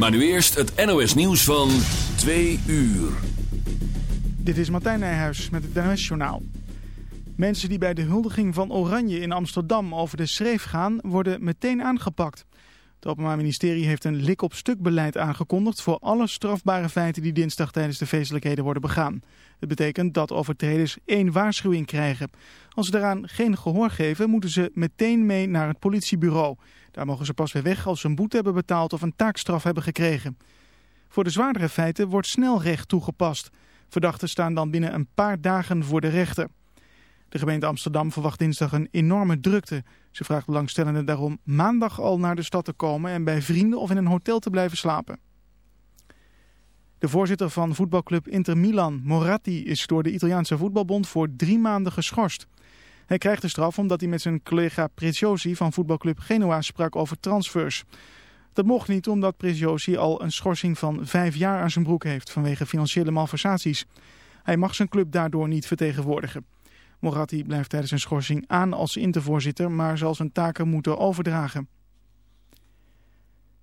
Maar nu eerst het NOS nieuws van 2 uur. Dit is Martijn Nijhuis met het NOS Journaal. Mensen die bij de huldiging van Oranje in Amsterdam over de schreef gaan, worden meteen aangepakt. Het Openbaar Ministerie heeft een lik-op-stuk beleid aangekondigd voor alle strafbare feiten die dinsdag tijdens de feestelijkheden worden begaan. Het betekent dat overtreders één waarschuwing krijgen. Als ze daaraan geen gehoor geven, moeten ze meteen mee naar het politiebureau. Daar mogen ze pas weer weg als ze een boete hebben betaald of een taakstraf hebben gekregen. Voor de zwaardere feiten wordt snelrecht toegepast. Verdachten staan dan binnen een paar dagen voor de rechter. De gemeente Amsterdam verwacht dinsdag een enorme drukte. Ze vraagt belangstellenden daarom maandag al naar de stad te komen en bij vrienden of in een hotel te blijven slapen. De voorzitter van voetbalclub Inter Milan, Moratti, is door de Italiaanse voetbalbond voor drie maanden geschorst. Hij krijgt de straf omdat hij met zijn collega Preziosi van voetbalclub Genoa sprak over transfers. Dat mocht niet omdat Preziosi al een schorsing van vijf jaar aan zijn broek heeft vanwege financiële malversaties. Hij mag zijn club daardoor niet vertegenwoordigen. Moratti blijft tijdens zijn schorsing aan als intervoorzitter, maar zal zijn taken moeten overdragen.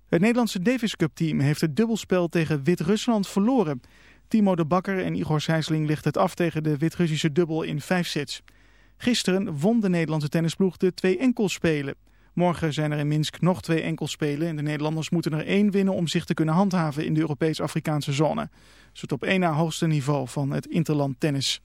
Het Nederlandse Davis Cup team heeft het dubbelspel tegen Wit-Rusland verloren. Timo de Bakker en Igor Sijsling lichten het af tegen de Wit-Russische dubbel in vijf sets. Gisteren won de Nederlandse tennisploeg de twee enkelspelen. Morgen zijn er in Minsk nog twee enkelspelen en de Nederlanders moeten er één winnen om zich te kunnen handhaven in de Europees-Afrikaanse zone. Is het op één na hoogste niveau van het interland tennis.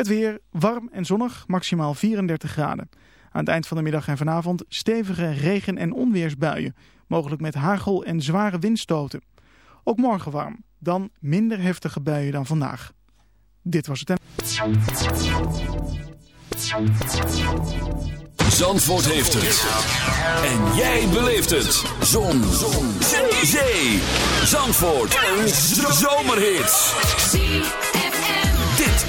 Het weer warm en zonnig, maximaal 34 graden. Aan het eind van de middag en vanavond stevige regen- en onweersbuien, mogelijk met hagel en zware windstoten. Ook morgen warm, dan minder heftige buien dan vandaag. Dit was het. Zandvoort heeft het. En jij beleeft het. Zon. Zon. Zee. Zandvoort. Een zomerhit.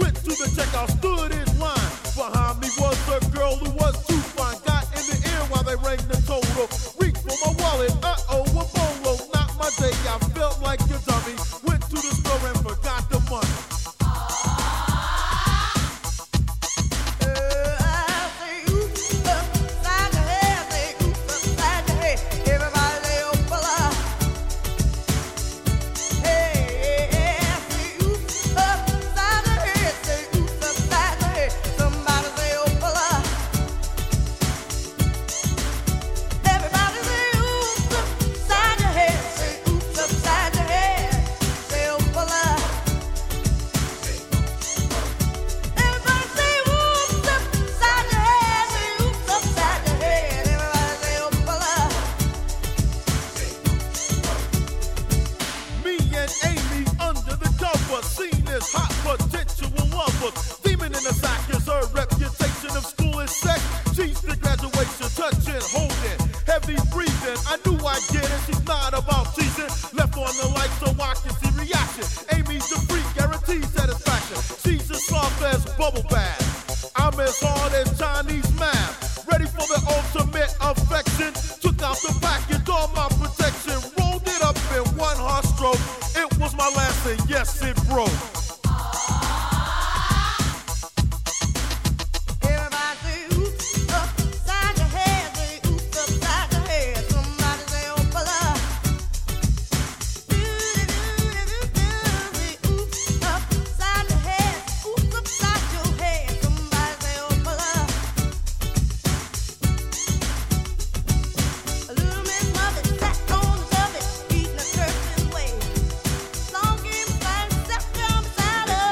Went to the checkout, stood in line. Behind me was a girl who was too fine. Got in the air while they rang the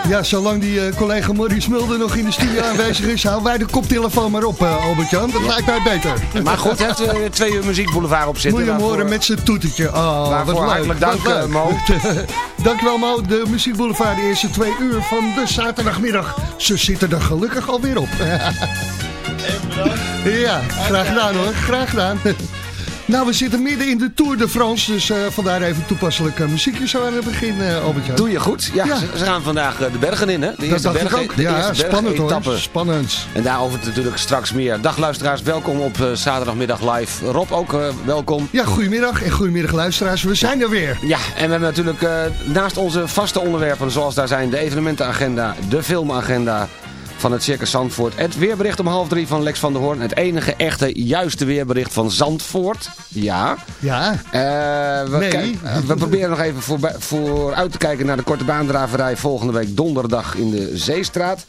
Ja, zolang die uh, collega Maurice Mulder nog in de studio aanwezig is, houden wij de koptelefoon maar op, uh, Albert-Jan. Dat lijkt mij beter. Maar goed, heeft uh, twee uur muziekboulevard op zitten. Moet je hem horen met zijn toetertje. Oh, waarvoor wat leuk. hartelijk dank, wat leuk. Mo. Dankjewel Mo. De muziekboulevard, de eerste twee uur van de zaterdagmiddag. Ze zitten er gelukkig alweer op. ja, graag gedaan hoor. Graag gedaan. Nou, we zitten midden in de Tour de France, dus uh, vandaar even toepasselijk uh, muziekje zo aan het begin, uh, Albert-Jan. Doe je goed. Ja, ja. Ze, ze, gaan vandaag de bergen in, hè? De eerste dat bergen, ik ook. De ja, eerste spannend hoor. Spannend. En daarover natuurlijk straks meer. Dag luisteraars, welkom op zaterdagmiddag live. Rob ook welkom. Ja, goedemiddag en goedemiddag luisteraars. We zijn er weer. Ja, en we hebben natuurlijk naast onze vaste onderwerpen, zoals daar zijn de evenementenagenda, de filmagenda van het Circus Zandvoort. Het weerbericht om half drie van Lex van der Hoorn. Het enige echte juiste weerbericht van Zandvoort. Ja. Ja. Uh, we, nee. we proberen nog even voor, vooruit te kijken naar de korte baandraverij volgende week donderdag in de Zeestraat.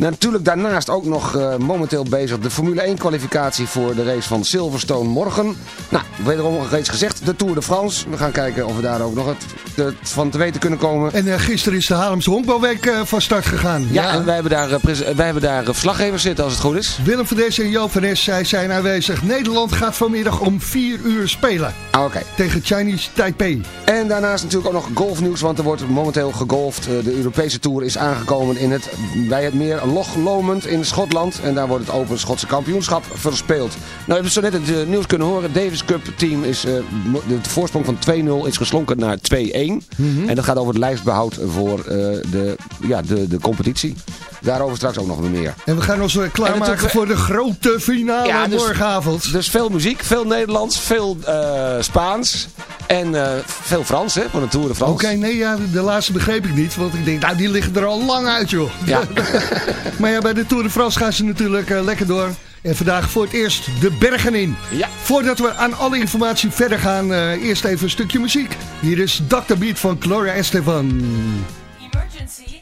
Natuurlijk daarnaast ook nog uh, momenteel bezig de Formule 1 kwalificatie voor de race van Silverstone morgen. Nou, wederom reeds gezegd, de Tour de France. We gaan kijken of we daar ook nog het, het van te weten kunnen komen. En uh, gisteren is de Haarlemse Honkbalweek uh, van start gegaan. Ja, ja. en wij hebben daar, wij hebben daar verslaggevers zitten als het goed is. Willem van Dessen en Joop van Es, zij zijn aanwezig. Nederland gaat vanmiddag om 4 uur spelen. Ah, oké. Tegen Chinese Taipei. En daarnaast natuurlijk ook nog golfnieuws, want er wordt momenteel gegolfd. De Europese Tour is aangekomen in het, bij het meer Loch Lomond in Schotland. En daar wordt het Open Schotse kampioenschap verspeeld. Nou, we hebben zo net het uh, nieuws kunnen horen. Davis Cup team is, uh, de voorsprong van 2-0 is geslonken naar 2-1. Mm -hmm. En dat gaat over het lijstbehoud voor uh, de, ja, de, de competitie. Daarover straks ook nog meer. En we gaan ons klaarmaken voor de grote finale ja, dus, morgenavond. Dus veel muziek, veel Nederlands, veel Spaans. En uh, veel Frans, hè, van de Tour de France. Oké, okay, nee, ja, de laatste begreep ik niet. Want ik denk, nou, die liggen er al lang uit, joh. Ja. maar ja, bij de Tour de France gaan ze natuurlijk uh, lekker door. En vandaag voor het eerst de bergen in. Ja. Voordat we aan alle informatie verder gaan, uh, eerst even een stukje muziek. Hier is Dr. Beat van Gloria Estefan. Emergency,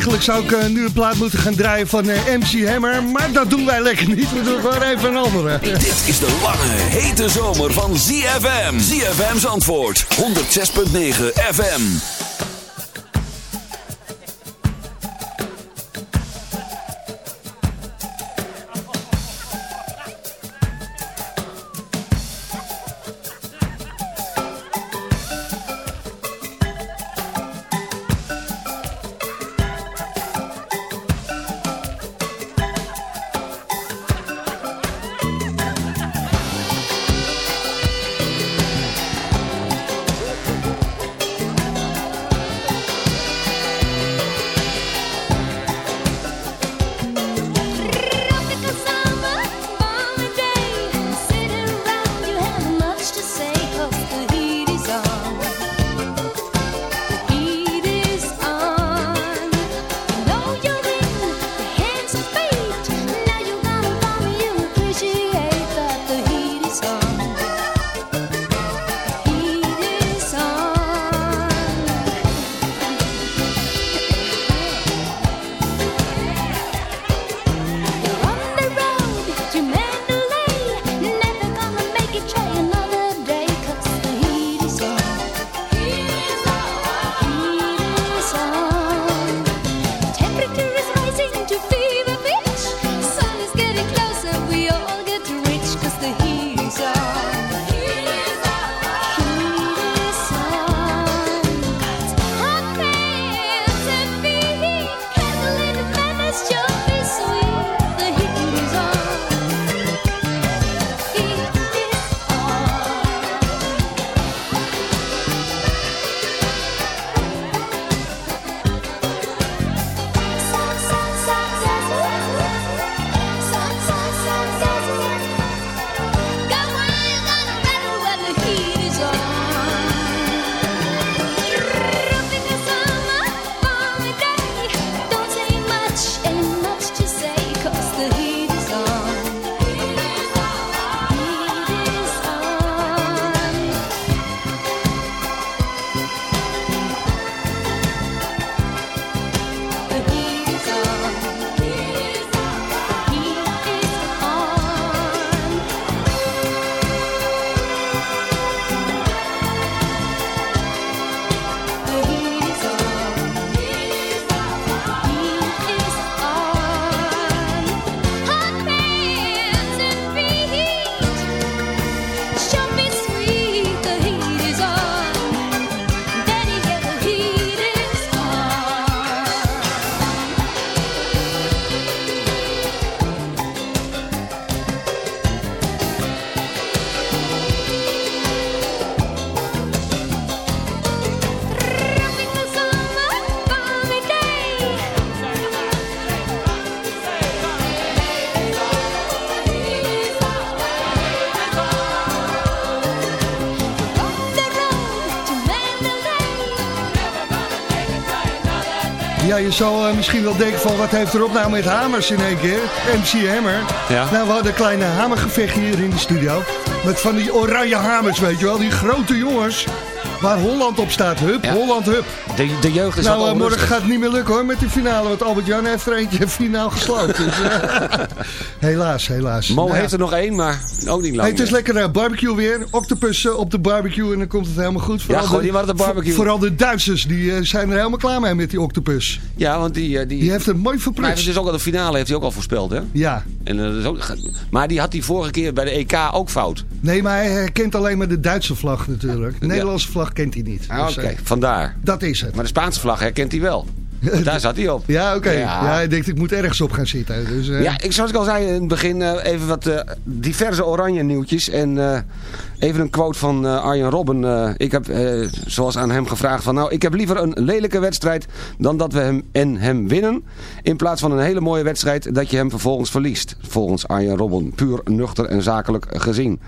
eigenlijk zou ik eh, nu een plaat moeten gaan draaien van eh, MC Hammer. Maar dat doen wij lekker niet. We doen gewoon even een andere. Dit is de lange, hete zomer van ZFM. ZFM's antwoord. 106.9 FM. Je zal eh, misschien wel denken van wat heeft erop nou met hamers in één keer? MC Hammer. Ja. Nou, we hadden een kleine hamergevecht hier in de studio. Met van die oranje hamers, weet je wel. Die grote jongens. Waar Holland op staat. Hup, Ja. Holland, hup. De, de jeugd is nou, eh, morgen gaat het niet meer lukken hoor met de finale. Want Albert-Jan heeft er eentje finaal gesloten. Dus, eh, helaas, helaas. Mo Nou heeft er nog één, maar ook niet lang Hey, het is lekker eh, barbecue weer. Octopus eh, op de barbecue en dan komt het helemaal goed. Vooral gooi die maar de barbecue. voor- Vooral de Duitsers, die eh, zijn er helemaal klaar mee met die octopus. Ja, want die... die, Die heeft het mooi maar hij heeft verprutst. dus ook al de finale heeft hij ook al voorspeld, hè? Ja, En, dat is ook, maar die had die vorige keer bij de EK ook fout. nee, maar hij herkent alleen maar de Duitse vlag natuurlijk. De Nederlandse vlag kent hij niet. Ah, Dus, Oké, vandaar. dat is het. Maar de Spaanse vlag herkent hij wel. Want daar zat hij op. Ja, oké. Ja. Ja. hij denkt ik moet ergens op gaan zitten. Dus, eh, Ja, ik, zoals ik al zei in het begin, eh, even wat eh, diverse oranje nieuwtjes. En even een quote van Arjen Robben. Ik heb, zoals aan hem gevraagd, van nou, ik heb liever een lelijke wedstrijd dan dat we hem en hem winnen. In plaats van een hele mooie wedstrijd dat je hem vervolgens verliest. Volgens Arjen Robben, puur nuchter en zakelijk gezien.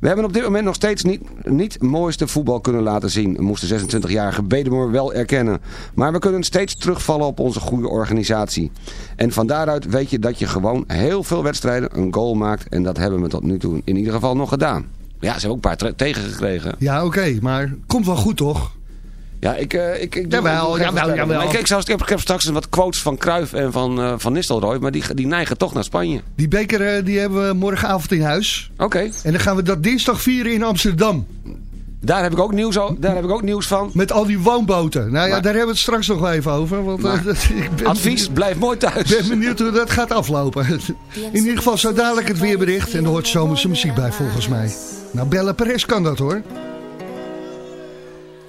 We hebben op dit moment nog steeds niet, niet mooiste voetbal kunnen laten zien, moest de 26-jarige Bedemoor wel erkennen. Maar we kunnen steeds terugvallen op onze goede organisatie. En van daaruit weet je dat je gewoon heel veel wedstrijden een goal maakt. En dat hebben we tot nu toe in ieder geval nog gedaan. Ja, ze hebben ook een paar tegengekregen. Ja, oké. maar komt wel goed toch? Ja, ik, eh, ik, ik doe- Jawel, ik jawel, jawel. Ik, ik, zou, ik, heb, ik heb straks wat quotes van Cruijff en van, eh, van Nistelrooy, maar die, die neigen toch naar Spanje. Die beker eh, die hebben we morgenavond in huis. Oké, En dan gaan we dat dinsdag vieren in Amsterdam. daar, heb ik ook nieuws daar heb ik ook nieuws van. Met al die woonboten. Nou ja, Maar- daar hebben we het straks nog wel even over. Want, Maar- ik ben, Advies, blijf mooi thuis. Ik ben benieuwd hoe dat gaat aflopen. In ieder geval zo dadelijk het weerbericht. En er hoort zomerse muziek bij volgens mij. Nou, Bella Perez kan dat hoor.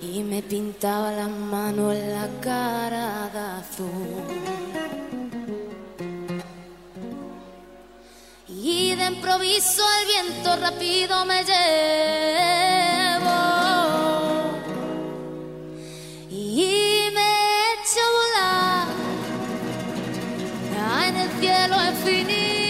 Y me pintaba la mano en la cara de azul. Y de improviso el viento rápido me llevó y me echó a volar ah, en el cielo infinito.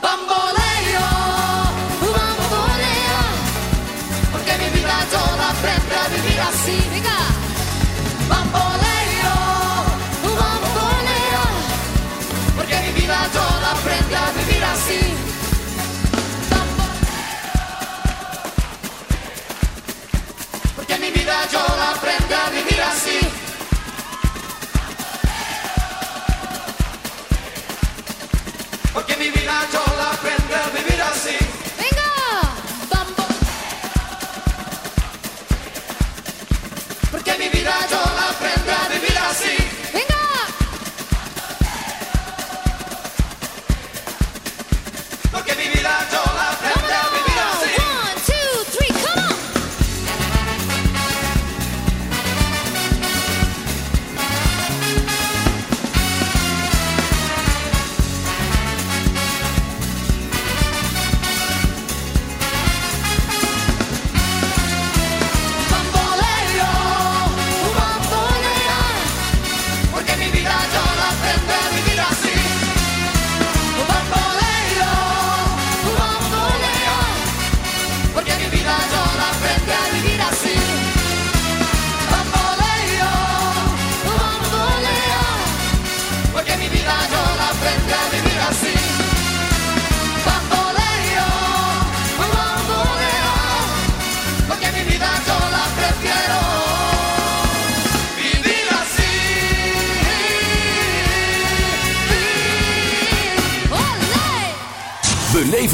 Bamboleo, perché mi vida yo prenda aprendí a vivir así, diga. Bamboleo. Vivirá yo la aprender a vivir así. Venga, vamos. Porque mi vida, yo la aprender.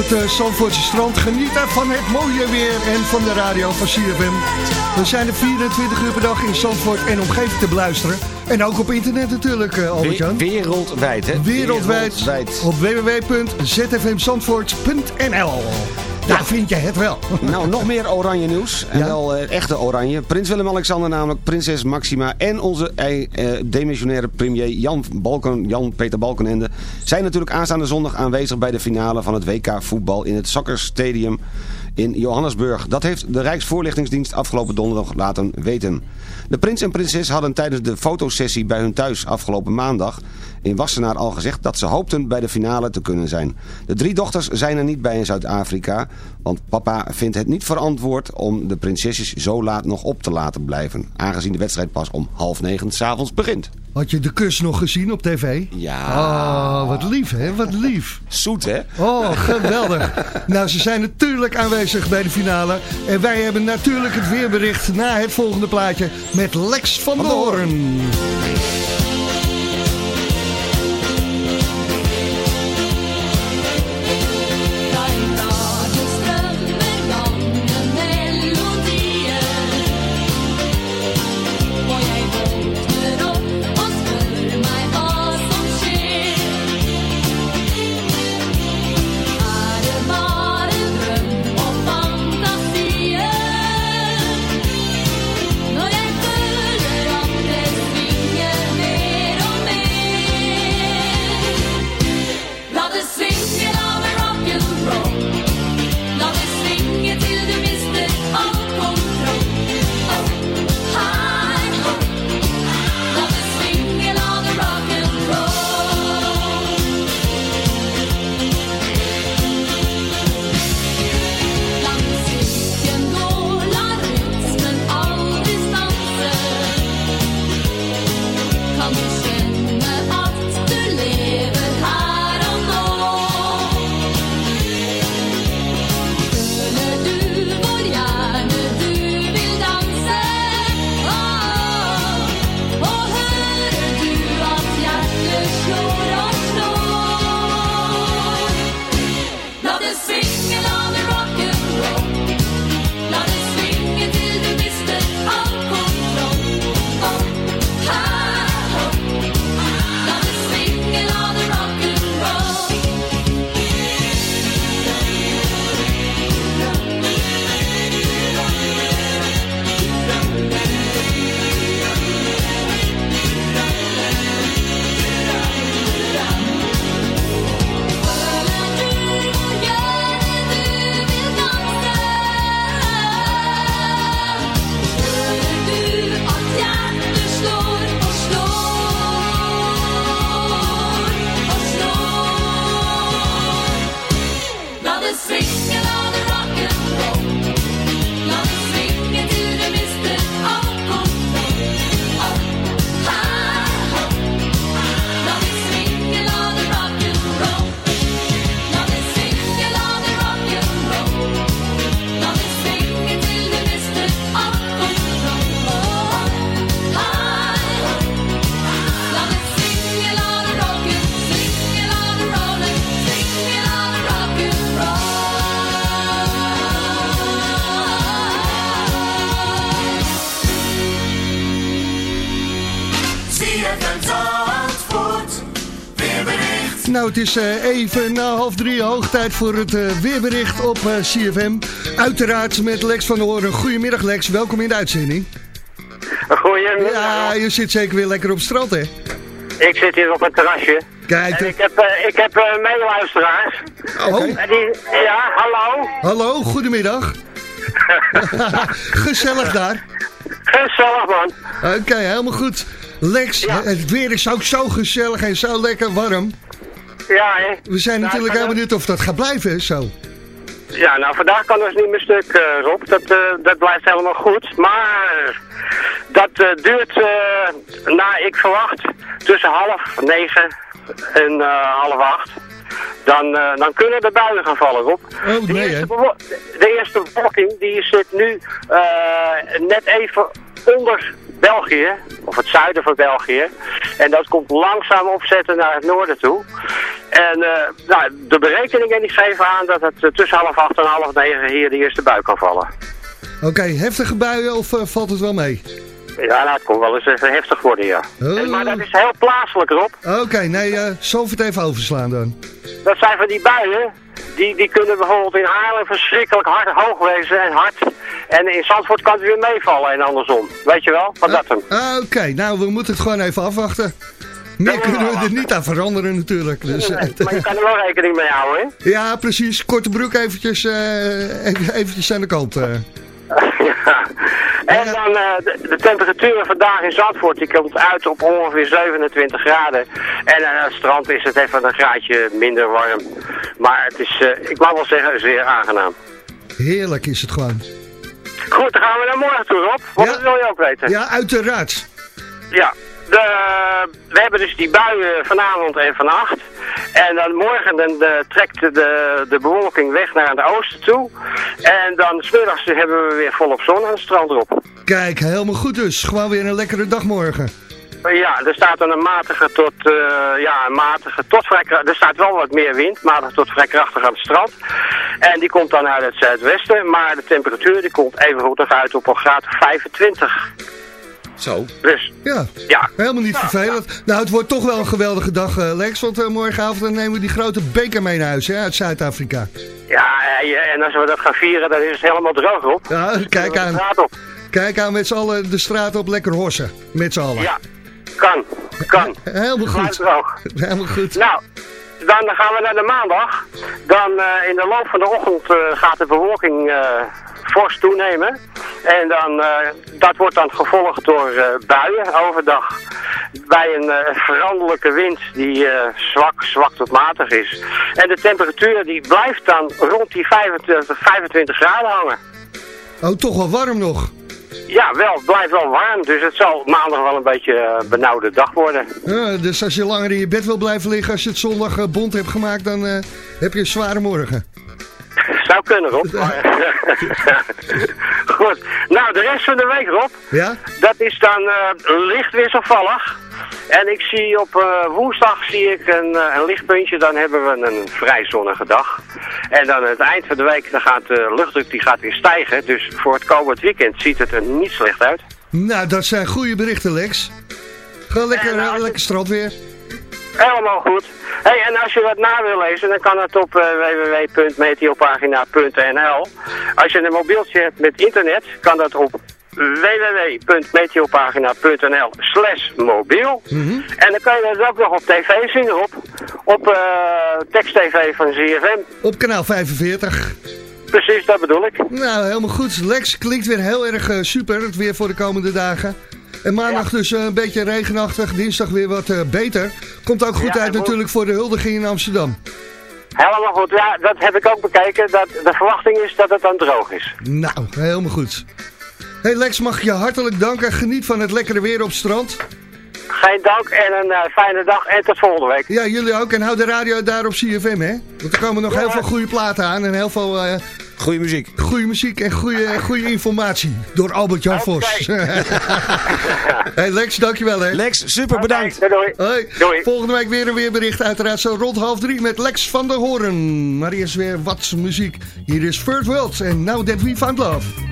Op het eh, Zandvoortse strand. Genieten van het mooie weer en van de radio van CFM. We zijn er 24 uur per dag in Zandvoort en omgeving te beluisteren. En ook op internet natuurlijk, eh, Albert-Jan. Wereldwijd, hè? Wereldwijd. Wereldwijd. Op www.zfmzandvoort.nl daar vind je het wel. Nou, nog meer oranje nieuws. En Ja? wel eh, echte oranje. Prins Willem-Alexander namelijk, prinses Maxima en onze eh, eh, demissionaire premier Jan, Balken, Jan Peter Balkenende... zijn natuurlijk aanstaande zondag aanwezig bij de finale van het WK voetbal in het Soccer Stadium in Johannesburg. Dat heeft de Rijksvoorlichtingsdienst afgelopen donderdag laten weten. De prins en prinses hadden tijdens de fotosessie bij hun thuis afgelopen maandag in Wassenaar al gezegd dat ze hoopten bij de finale te kunnen zijn. De drie dochters zijn er niet bij in Zuid-Afrika, want papa vindt het niet verantwoord om de prinsesjes zo laat nog op te laten blijven. Aangezien de wedstrijd pas om half negen s'avonds begint. Had je de kus nog gezien op tv? Ja, Oh, wat lief hè, wat lief. zoet hè? Oh, geweldig. nou, ze zijn natuurlijk aanwezig bij de finale. En wij hebben natuurlijk het weerbericht na het volgende plaatje met Lex van Doorn. Het is eh, even na half drie hoog tijd voor het eh, weerbericht op eh, CFM. Uiteraard met Lex van der Hoorn. Goedemiddag Lex, welkom in de uitzending. Goedemiddag. Ja, je zit zeker weer lekker op het strand hè? Ik zit hier op het terrasje. Kijk, En ik heb, ik heb meeluisteraars. oh, En die, ja, hallo. hallo, goedemiddag. Gezellig daar. Gezellig man. Oké, helemaal goed. Lex, Ja. het weer is ook zo gezellig en zo lekker warm. Ja, hè. We zijn natuurlijk kan- benieuwd of dat gaat blijven, zo. Ja, nou vandaag kan dus niet meer stuk, eh, Rob. Dat, eh, dat blijft helemaal goed. Maar dat eh, duurt, na ik verwacht, tussen half negen en half acht. Dan, dan kunnen de buien gaan vallen, Rob. Oh, De nee, hè? eerste, de eerste bewolking die zit nu net even onder België, of het zuiden van België. En dat komt langzaam opzetten naar het noorden toe. En eh, nou, de berekeningen die geven aan dat het eh, tussen half acht en half negen hier de eerste bui kan vallen. Oké, heftige buien of eh, valt het wel mee? Ja, nou, het kon wel eens even heftig worden, ja. Oh. En- maar dat is heel plaatselijk, Rob. Oké, nee, eh zo het even overslaan dan. Dat zijn van die buien, die, die kunnen bijvoorbeeld in Haarlem verschrikkelijk hard hoog wezen en hard. En in Zandvoort kan het weer meevallen en andersom. Weet je wel, van dat hem. Oké, nou, we moeten het gewoon even afwachten. Meer kunnen we er niet aan veranderen natuurlijk. Dus, eh, Maar je kan er wel rekening mee houden, hè? ja, precies. Korte broek eventjes, eh, even- eventjes aan de kant. eh. Ja. En dan de, de temperatuur vandaag in Zandvoort, die komt uit op ongeveer 27 graden. En aan het strand is het even een graadje minder warm. Maar het is, ik mag wel zeggen, zeer aangenaam. Heerlijk is het gewoon. Goed, dan gaan we naar morgen toe, Rob. Want Ja. wil je ook weten. Ja, uiteraard. Ja, de, we hebben dus die buien vanavond en vannacht. En dan morgen dan, de, trekt de, de bewolking weg naar het oosten toe. En dan smiddags hebben we weer volop zon aan het strand erop. Kijk, helemaal goed dus. Gewoon weer een lekkere dag morgen. Ja, er staat dan een matige tot, eh, ja, een matige tot vrij krachtig. Er staat wel wat meer wind, matig tot vrij krachtig aan het strand. En die komt dan uit het zuidwesten, maar de temperatuur die komt even goed nog uit op een graad of 25. Zo. Dus, Ja, ja. helemaal niet vervelend. Nou, het wordt toch wel een geweldige dag, eh, Lex. Want eh, morgenavond dan nemen we die grote beker mee naar huis hè, uit Zuid-Afrika. Ja, eh, en als we dat gaan vieren, dan is het helemaal droog op. Ja, kijk aan. Kijk aan met z'n allen de straat op lekker horsen. Met z'n allen. Ja, kan, kan. Helemaal goed. Helemaal goed. Nou, dan gaan we naar de maandag. Dan in de loop van de ochtend gaat de bewolking fors toenemen. En dan, eh, dat wordt dan gevolgd door eh, buien overdag. Bij een eh, veranderlijke wind die zwak, zwak tot matig is. En de temperatuur die blijft dan rond die 25, 25 graden hangen. Oh, toch wel warm nog. Ja, wel, het blijft wel warm. Dus het zal maandag wel een beetje benauwde dag worden. Ja, dus als je langer in je bed wil blijven liggen, als je het zondag bond hebt gemaakt, dan heb je een zware morgen. Zou kunnen, Rob. Goed. Nou, de rest van de week, Rob. Ja? Dat is dan eh, licht wisselvallig. En ik zie op eh, woensdag zie ik een, eh, een lichtpuntje. Dan hebben we een vrij zonnige dag. En dan aan het eind van de week dan gaat de luchtdruk die gaat weer stijgen. Dus voor het komend weekend ziet het er niet slecht uit. Nou, dat zijn goede berichten, Lex. Gewoon lekker, En, nou, lekker strand weer. Helemaal goed. Hey, en als je wat na wil lezen, dan kan het op eh, www.meteopagina.nl. Als je een mobieltje hebt met internet, kan dat op www.meteopagina.nl slash mobiel. En dan kan je dat ook nog op tv zien, Rob. Op eh tekst-tv van ZFM. Op kanaal 45. Precies, dat bedoel ik. Nou, helemaal goed. Lex klinkt weer heel erg eh, super, het weer voor de komende dagen. En maandag dus eh, een beetje regenachtig, dinsdag weer wat eh, beter. Komt ook goed Ja, uit natuurlijk voor de huldiging in Amsterdam. Helemaal goed. Ja, dat heb ik ook bekeken. Dat de verwachting is dat het dan droog is. Nou, helemaal goed. Hey Lex, mag je hartelijk danken. Geniet van het lekkere weer op het strand. Geen dank en een eh, fijne dag en tot volgende week. Ja, jullie ook. En hou de radio daar op CFM, hè? Want er komen nog heel veel goede platen aan en heel veel Goeie muziek. goede muziek en goede, goede informatie. Door Albert-Jan Oké. Vos. hey Lex, dankjewel hè. Lex, super bedankt. Doei. Hoi. Doei. Volgende week weer een weerbericht. Uiteraard zo rond half drie met Lex van der Hoorn. Maar eerst weer wat muziek. Hier is First World en Now That We Found Love.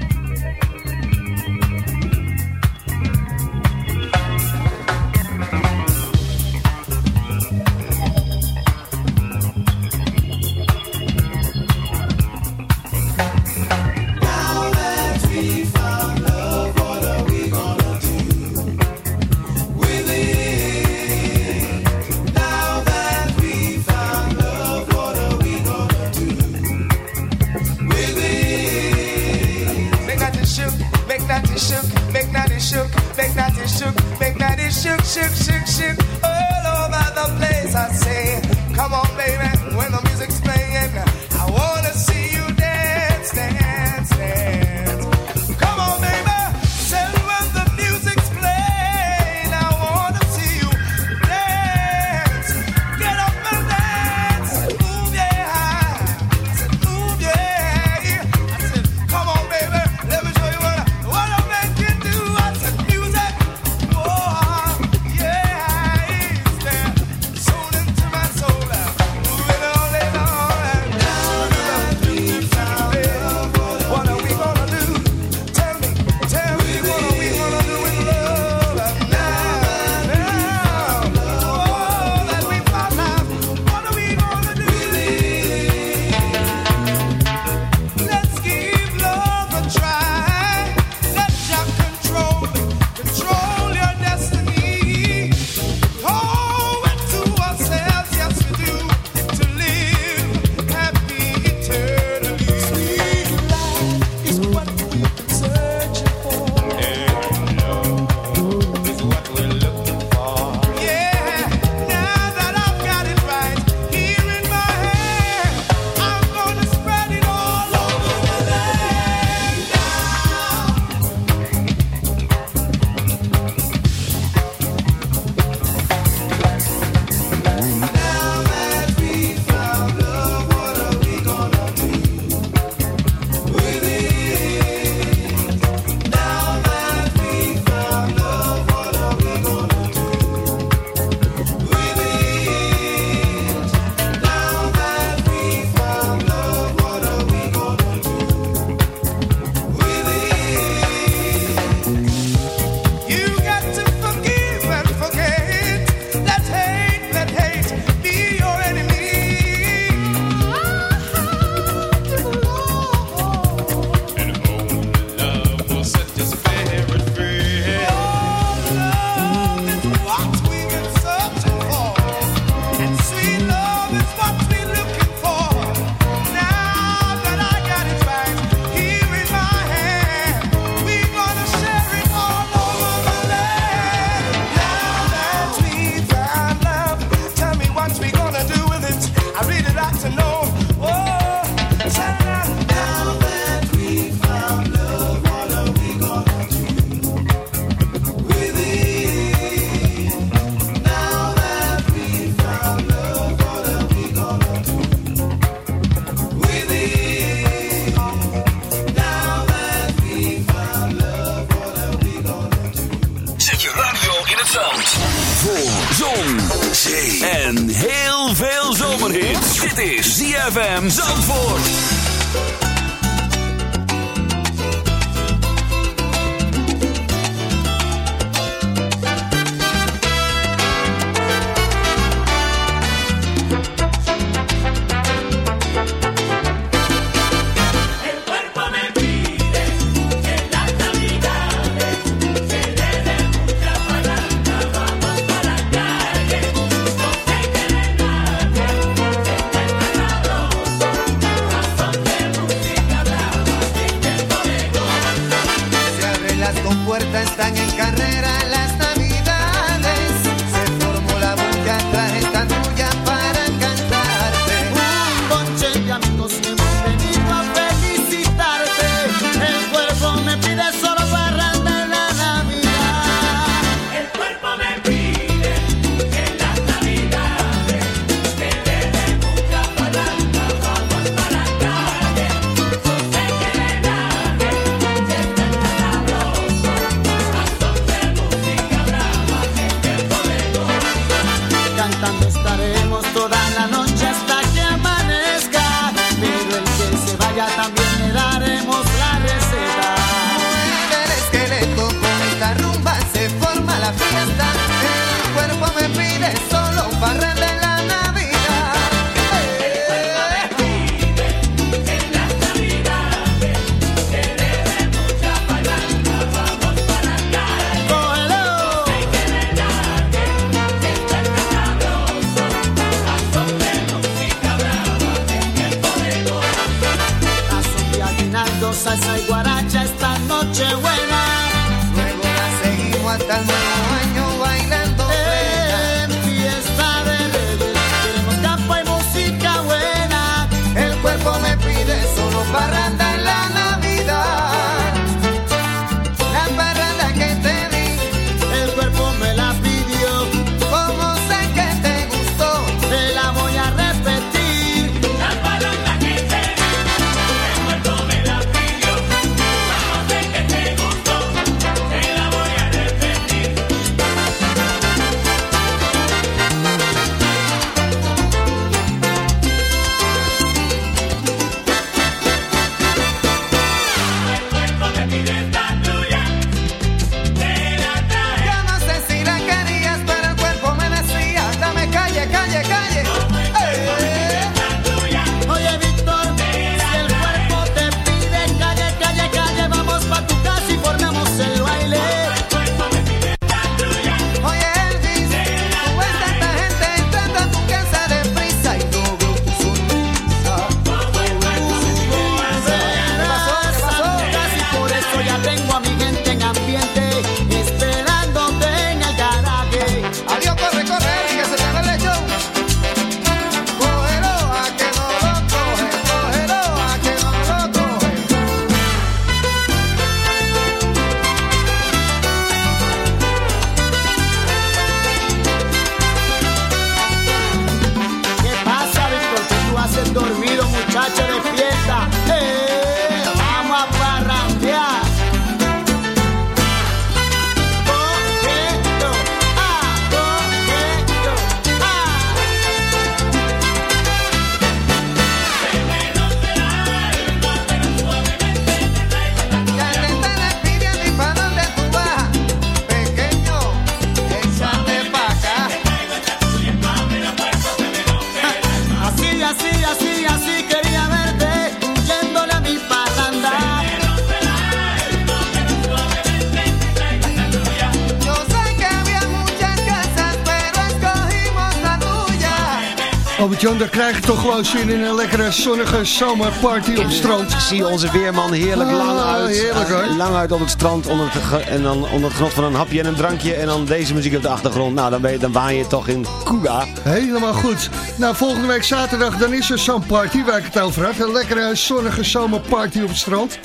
toch gewoon zin in een lekkere zonnige zomerparty op het strand. Ik zie onze weerman heerlijk ah, lang uit. Lang uit op het strand onder het, en dan onder het genot van een hapje en een drankje. En dan deze muziek op de achtergrond. Nou, dan, ben je, dan waai je toch in Cuba. Helemaal goed. Nou, volgende week zaterdag dan is er zo'n party waar ik het over had. Een lekkere zonnige zomerparty op het strand.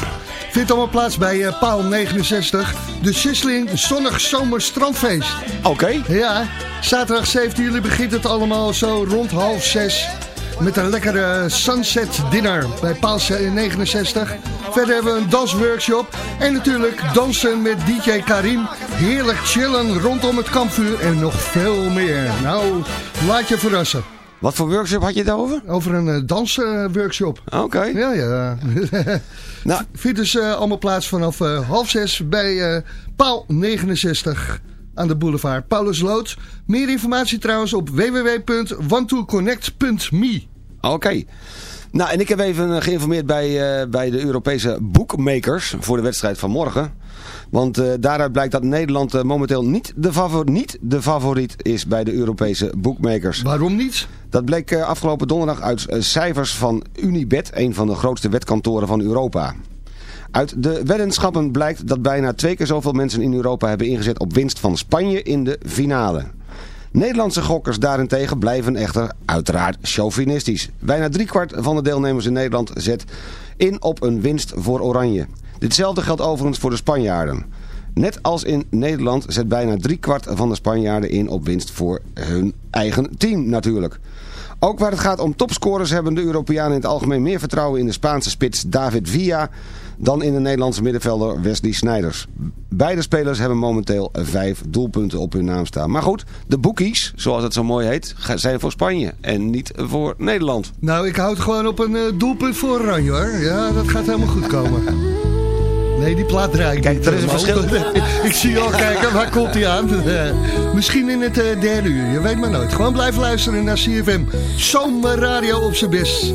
Vindt allemaal plaats bij eh, paal 69. De Sisling Zonnig Zomerstrandfeest. Oké. Ja, zaterdag 17 juli begint het allemaal zo rond half zes met een lekkere sunset dinner bij Paals 69. Verder hebben we een dansworkshop en natuurlijk dansen met DJ Karim. Heerlijk chillen rondom het kampvuur en nog veel meer. Nou, laat je verrassen. Wat voor workshop had je het over? Over een eh, dansworkshop. Ah, oké. Ja, ja. nou. Vindt dus eh, allemaal plaats vanaf eh, half zes bij paal 69 aan de boulevard Paulus Lood. Meer informatie trouwens op www.one2connect.me. Oké. Nou, en ik heb even eh, geïnformeerd bij, eh, bij de Europese boekmakers voor de wedstrijd van morgen. Want eh, daaruit blijkt dat Nederland momenteel niet de, niet de favoriet is bij de Europese boekmakers. Waarom niet? Dat bleek afgelopen donderdag uit cijfers van Unibet, een van de grootste wetkantoren van Europa. Uit de weddenschappen blijkt dat bijna twee keer zoveel mensen in Europa hebben ingezet op winst van Spanje in de finale. Nederlandse gokkers daarentegen blijven echter uiteraard chauvinistisch. Bijna driekwart van de deelnemers in Nederland zet in op een winst voor Oranje. Ditzelfde geldt overigens voor de Spanjaarden. Net als in Nederland zet bijna driekwart van de Spanjaarden in op winst voor hun eigen team natuurlijk. Ook waar het gaat om topscorers hebben de Europeanen in het algemeen meer vertrouwen in de Spaanse spits David Villa dan in de Nederlandse middenvelder Wesley Sneijers. Beide spelers hebben momenteel vijf doelpunten op hun naam staan. Maar goed, de bookies, zoals het zo mooi heet, zijn voor Spanje en niet voor Nederland. Nou, ik houd gewoon op een eh, doelpunt voor Oranje hoor. Ja, dat gaat helemaal goed komen. Nee, die plaat draai ik Kijk, niet, er is een eh, verschil. Mo. ik zie je al kijken, waar komt hij aan? Eh, Misschien in het eh, derde uur, je weet maar nooit. Gewoon blijven luisteren naar CFM. Zomerradio op zijn best.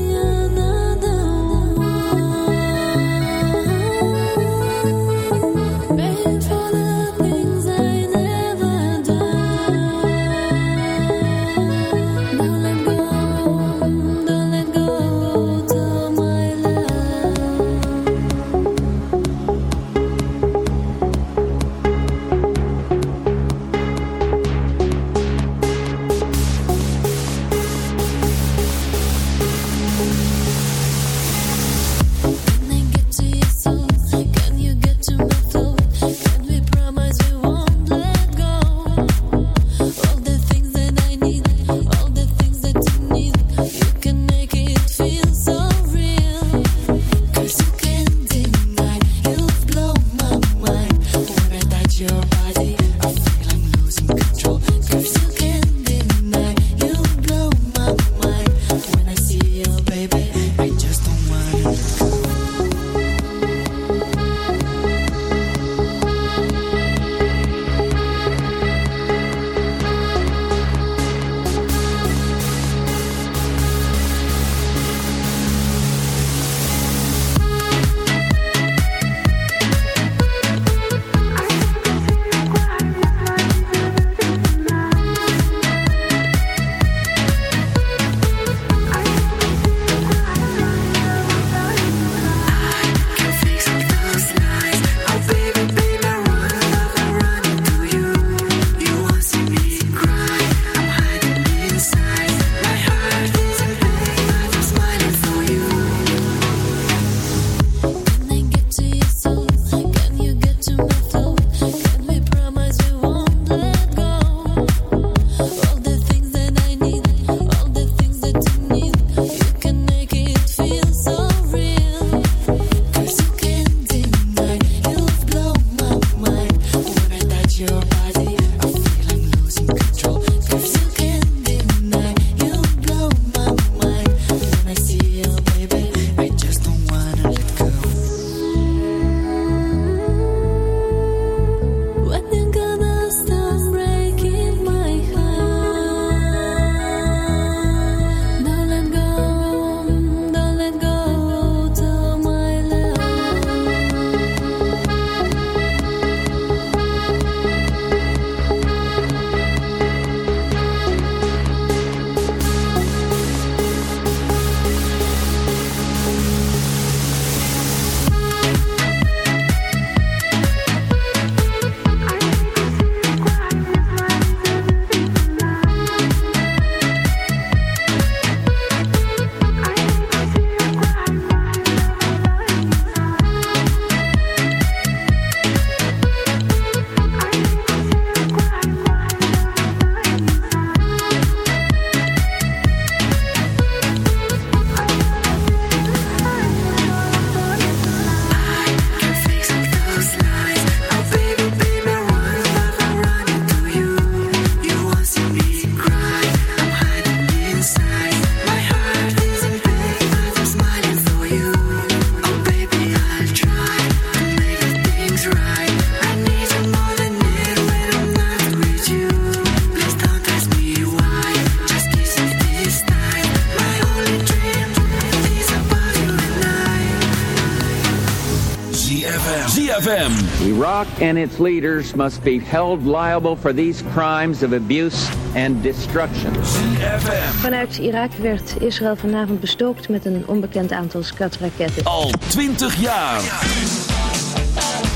And its leaders must be held liable for these crimes of abuse and destruction. ZFM. Vanuit Irak werd Israël vanavond bestookt met een onbekend aantal skatraketten. Al 20 jaar.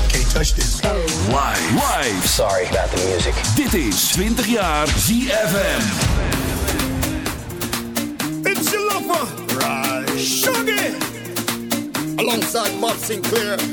Can't touch this. Live. Live. Sorry about the music. Dit is 20 jaar ZFM. It's your lover. Right. Shuggy. Alongside Bob Sinclair.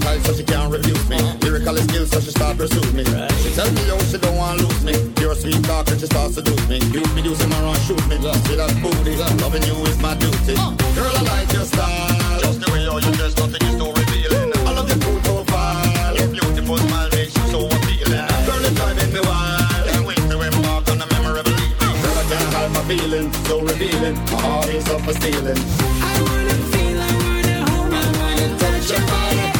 tight so she can't refuse me. Lyrical skills so she start pursue me. She tell me yo she don't want lose me. Pure sweet talk and she start seduce me. You be using my run shoot me. See that booty. Loving you is my duty. Girl I like your style. Just the way you you dress, nothing is too revealing. I love your cool profile. Your beautiful smile makes you so appealing. Girl it's driving me wild. Can't wait to embark on a memorable evening. Girl I can't hide my feelings, so revealing. My heart is up for stealing. I wanna feel, I wanna hold, I wanna Touch your body.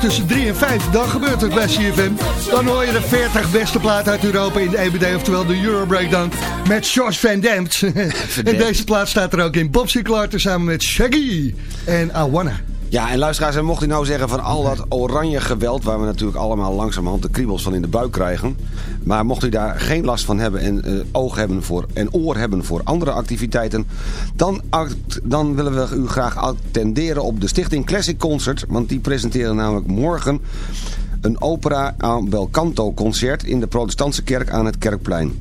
Tussen 3 en 5, dan gebeurt het bij CFM. Dan hoor je de 40 beste plaat uit Europa in de EBD, oftewel de Euro Breakdown met George Van Damt. en deze plaat staat er ook in. Bob Sinclair samen met Shaggy en Awana. Ja, en luisteraars, en mocht u nou zeggen van al dat oranje geweld... waar we natuurlijk allemaal langzamerhand de kriebels van in de buik krijgen... maar mocht u daar geen last van hebben en eh, oog hebben voor, en oor hebben voor andere activiteiten... Dan, dan willen we u graag attenderen op de Stichting Classic Concert... want die presenteren namelijk morgen een opera aan Belcanto concert... in de protestantse kerk aan het Kerkplein.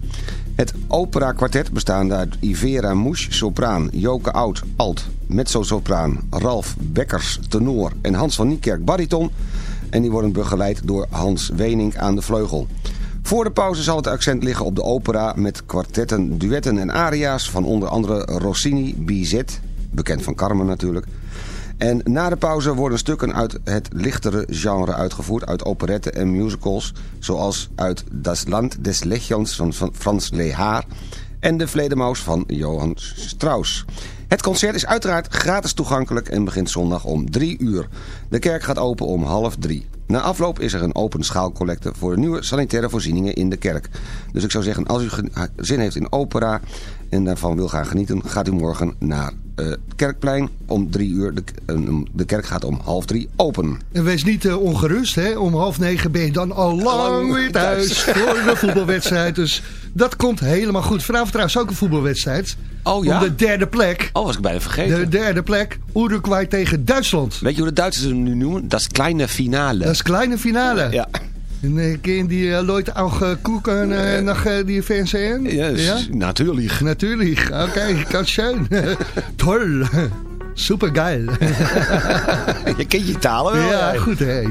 Het opera-kwartet bestaande uit Ivera Moes, sopraan, Joke Oud, alt, mezzo-sopraan, Ralf Bekkers, tenor en Hans van Niekerk, bariton. En die worden begeleid door Hans Wenink aan de vleugel. Voor de pauze zal het accent liggen op de opera met kwartetten, duetten en aria's van onder andere Rossini, Bizet, bekend van Carmen natuurlijk... En na de pauze worden stukken uit het lichtere genre uitgevoerd... uit operetten en musicals... zoals uit Das Land des Lächelns van Frans Lehaar... en De Vledemaus van Johann Strauss. Het concert is uiteraard gratis toegankelijk en begint zondag om 3 uur. De kerk gaat open om half drie. Na afloop is er een open schaalcollecte voor de nieuwe sanitaire voorzieningen in de kerk. Dus ik zou zeggen, als u zin heeft in opera en daarvan wil gaan genieten... gaat u morgen naar eh, Kerkplein. Om drie uur, de, eh, de kerk gaat om half drie open. En wees niet eh, ongerust, hè? om half negen ben je dan al lang Lang weer thuis thuis. voor de voetbalwedstrijd. Dus dat komt helemaal goed. Vanavond trouwens ook een voetbalwedstrijd. Oh ja? Om de derde plek. Oh, was ik bijna vergeten. De derde plek, Uruguay tegen Duitsland. Weet je hoe de Duitsers hem nu noemen? Dat is kleine finale. Dat is kleine finale. Ja. En uh, ken je die uh, auch uh, gucken uh, uh, die Fernsehen? Yes, ja? natuurlijk. Natuurlijk. Oké, okay, ganz schön. Toll. Super geil. je kent je talen wel. Ja, hè? goed hè.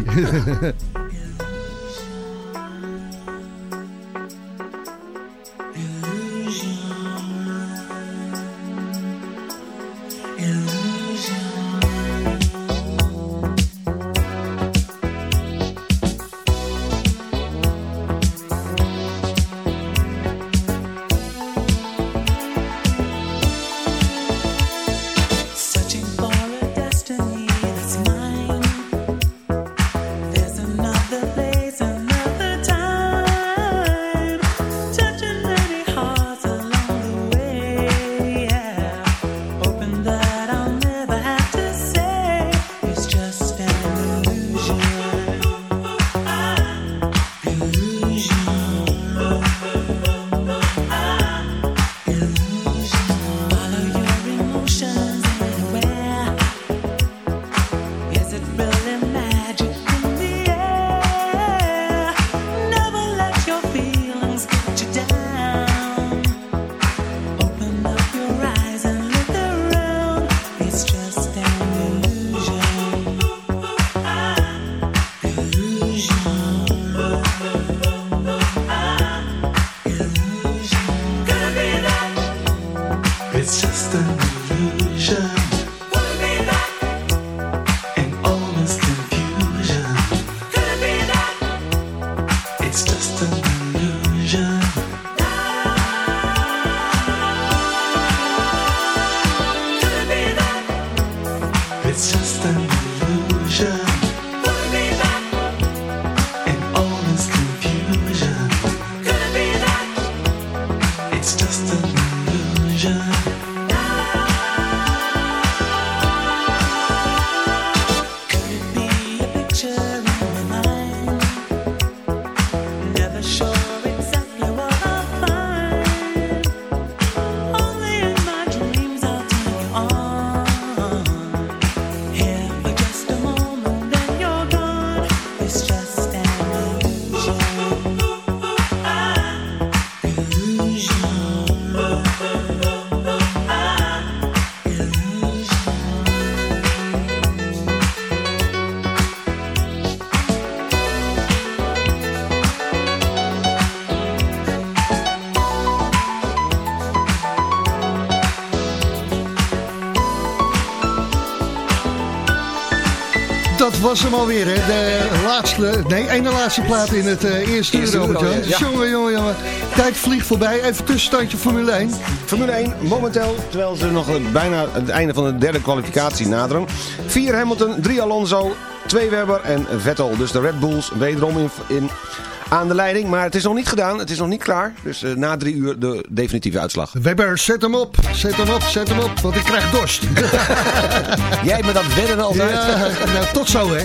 Dat was hem alweer, hè? De laatste, nee, ene laatste plaat in het eh, eerste uur, ja. Jongen, jongen, jongen. Tijd vliegt voorbij. Even tussenstandje Formule 1. Formule 1 momenteel, terwijl ze nog bijna het einde van de derde kwalificatie naderen. 4 Hamilton, 3 Alonso, 2 Webber en Vettel. Dus de Red Bulls wederom in, in, aan de leiding. Maar het is nog niet gedaan, het is nog niet klaar. Dus eh, na drie uur de definitieve uitslag. Webber, zet hem op. Zet hem op, zet hem op, want ik krijg dorst. Jij met dat wedden altijd. Ja, nou, tot zo, hè.